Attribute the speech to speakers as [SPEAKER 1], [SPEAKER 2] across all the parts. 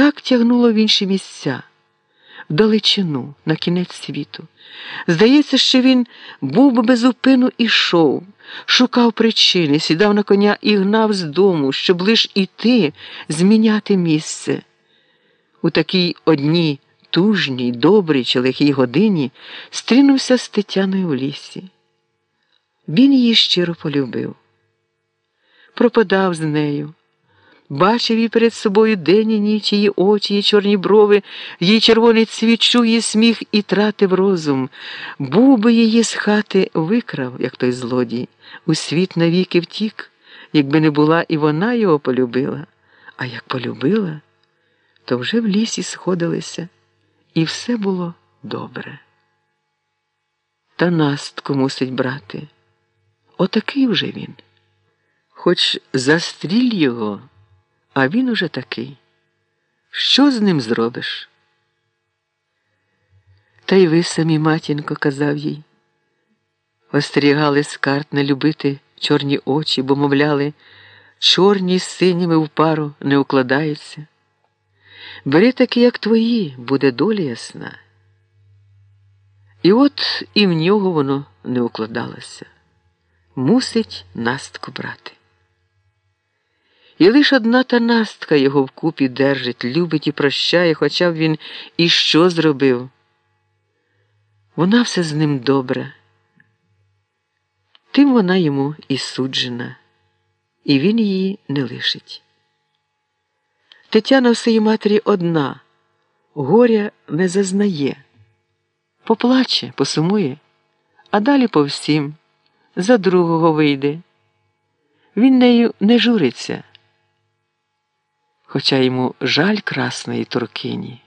[SPEAKER 1] так тягнуло в інші місця, в далечину, на кінець світу. Здається, що він був би безупину ішов, шукав причини, сідав на коня і гнав з дому, щоб лиш іти, зміняти місце. У такій одній тужній, добрій чи лихій годині стрінувся з Тетяною в лісі. Він її щиро полюбив, пропадав з нею. Бачив її перед собою день і ніч, її очі, її чорні брови, її червоний цвіт, її сміх і тратив розум. Був би її з хати викрав, як той злодій, у світ навіки втік, якби не була і вона його полюбила. А як полюбила, то вже в лісі сходилися, і все було добре. Та настку мусить брати. Отакий вже він. Хоч застріль його. А він уже такий. Що з ним зробиш? Та й ви самі, матінко, казав їй. Остерігали з карт не любити чорні очі, бо, мовляли, чорні з синіми в пару не укладаються. Бери такі, як твої, буде доля ясна. І от і в нього воно не укладалося. Мусить настку брати. І лиш одна та настка його вкупі держить, любить і прощає, хоча б він і що зробив. Вона все з ним добра. Тим вона йому і суджена, і він її не лишить. Тетяна в своїй матері одна, горя не зазнає, поплаче, посумує, а далі по всім за другого вийде. Він нею не журиться хоча йому жаль красної туркині.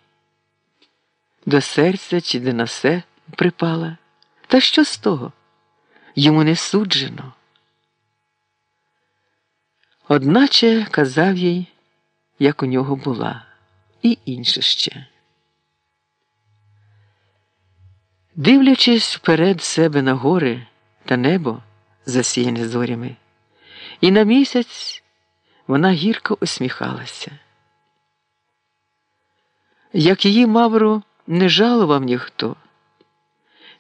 [SPEAKER 1] До серця чи де на все припала. Та що з того? Йому не суджено. Одначе казав їй, як у нього була, і інше ще. Дивлячись вперед себе на гори та небо, засіяне зорями, і на місяць. Вона гірко усміхалася. Як її Мавру не жалував ніхто,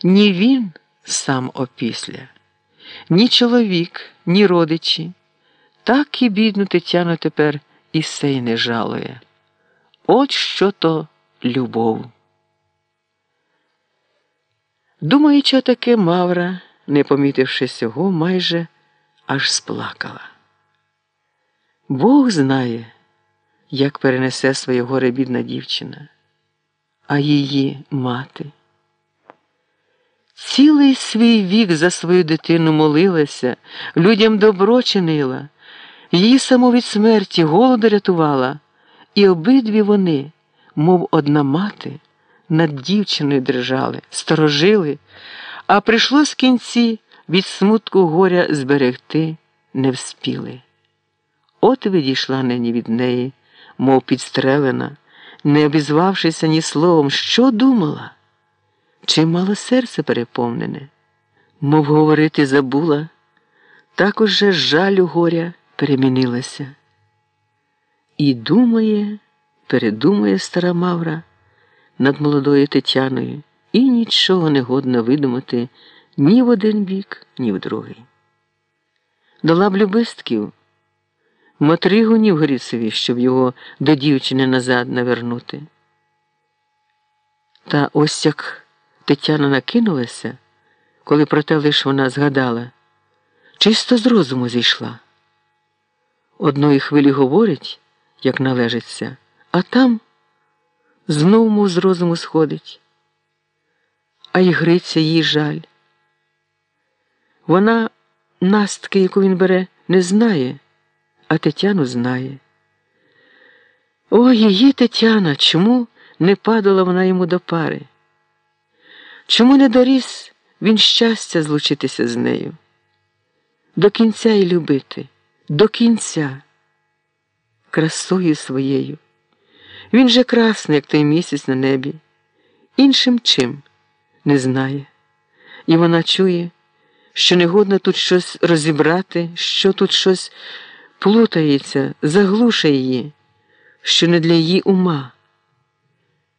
[SPEAKER 1] ні він сам опісля, ні чоловік, ні родичі, так і бідну Тетяну тепер і сей не жалує. От що то любов. Думаючи таке Мавра, не помітивши цього, майже аж сплакала. Бог знає, як перенесе своє горе бідна дівчина, а її мати. Цілий свій вік за свою дитину молилася, людям добро чинила, її саму від смерті голоду рятувала, і обидві вони, мов одна мати, над дівчиною держали, сторожили, а прийшлось кінці від смутку горя зберегти не вспіли. От відійшла нині від неї, мов підстрелена, не обізвавшися ні словом, що думала, чи мало серце переповнене, мов говорити забула, так уже жалю горя перемінилася. І думає, передумує стара Мавра над молодою Тетяною, і нічого не годно видумати ні в один бік, ні в другий. Дала б любистків. Матригу Нівгоріцеві, щоб його до дівчини назад навернути. Та ось як Тетяна накинулася, коли про те лиш вона згадала, чисто з розуму зійшла. Одної хвилі говорить, як належиться, а там знов мов з розуму сходить, а й гриться їй жаль. Вона настки, яку він бере, не знає а Тетяну знає. О, її Тетяна, чому не падала вона йому до пари? Чому не доріс він щастя злучитися з нею? До кінця й любити, до кінця, красою своєю. Він же красний, як той місяць на небі, іншим чим не знає. І вона чує, що не годно тут щось розібрати, що тут щось плутається, заглушує її, що не для її ума.